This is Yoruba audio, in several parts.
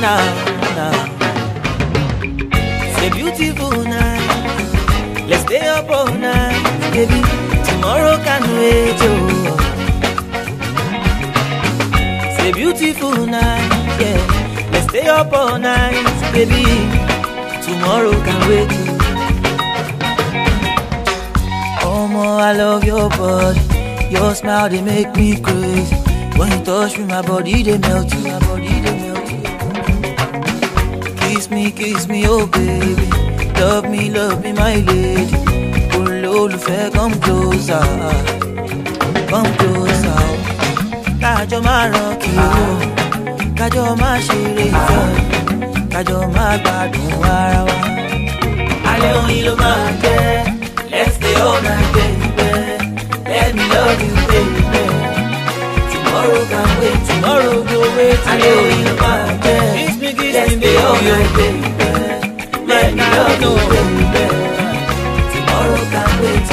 now, now. It's a beautiful night. Let's stay up all night, baby. Tomorrow can wait, oh. It's a beautiful night, yeah. Let's stay up all night, baby. Tomorrow can wait. Oh, more, I love your body. Your smile, they make me crazy. When you touch me, my body, they melt to my body kiss me, kiss me, oh baby. Love me, love me, my lady. Pull, Olólùfẹ́, come closer, come closer. Kájọ máa ràn kí o, kájọ máa ṣeré ìfẹ́, kájọ máa gbádùn ara Alẹ́ oyin ló máa jẹ́. love you, baby. Let me love you, baby. Tomorrow can wait.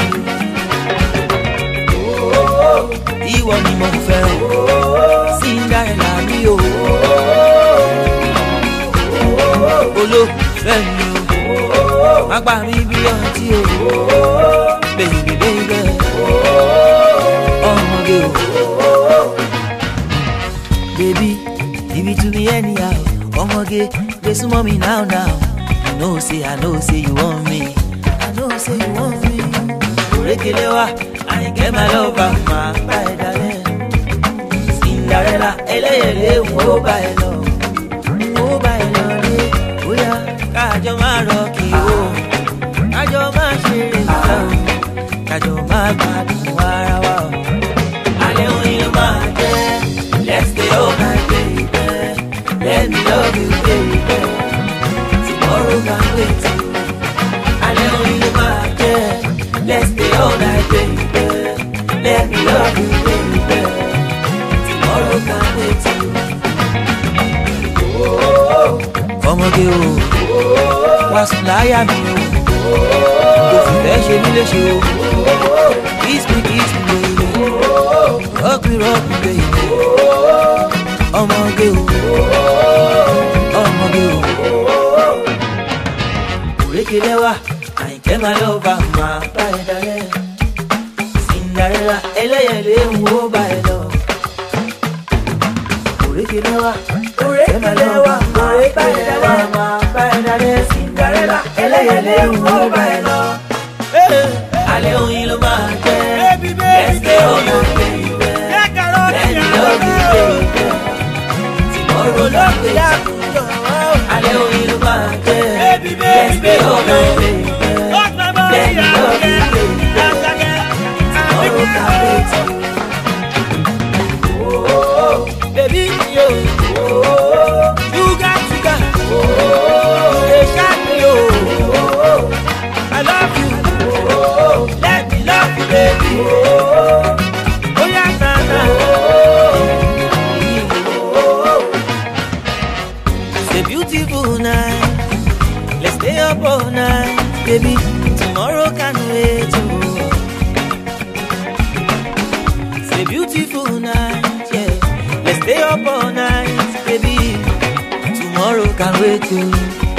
Oh, ìwọ ni mo fẹ́ o, Cinderella mi o. Olólùfẹ́ mi o, má gbà mí bí ọtí o. ọmọge gbèsè mọ́ mi now now you know say i know say you want me i know say you want me. òrékelé wa àyìnkẹ́ máa lọ bá máa bá ẹ dalẹ̀ Cinderella ẹlẹ́yẹlé wo bá ẹ e lọ wo bá ẹ e lọ dé bóyá káàjọ máa rọ kí o káàjọ máa ṣeré sá o káàjọ máa gbádùn wa. ọmọge o wá sùn láyà mi o kò sì fẹ́ ṣe mí léṣe o kiss me kiss me baby rock me rock me baby ọmọge o ọmọge o òrékè lẹ́wà àyìnkẹ́ máa lọ bá máa bá ẹ dalẹ̀ Cinderella ẹlẹ́yẹlé ń wo bá ẹ lọ òrékè lẹ́wà òrékè lẹ́wà. Ale o yẹlé baby, baby. báyìí lọ. alẹ́ oyin ló máa jẹ́ ẹsẹ̀ ọ̀nà baby. Tomorrow, love ìgbẹ́ tìmọ̀rọ̀ lọ́gbẹ̀ẹ́ alẹ́ oyin baby, baby. jẹ́ ẹsẹ̀ ọ̀nà ìgbẹ́. a beautiful night. Let's stay up all night, baby. Tomorrow can wait. Oh. It's a beautiful night, yeah. Let's stay up all night, baby. Tomorrow can wait. Oh.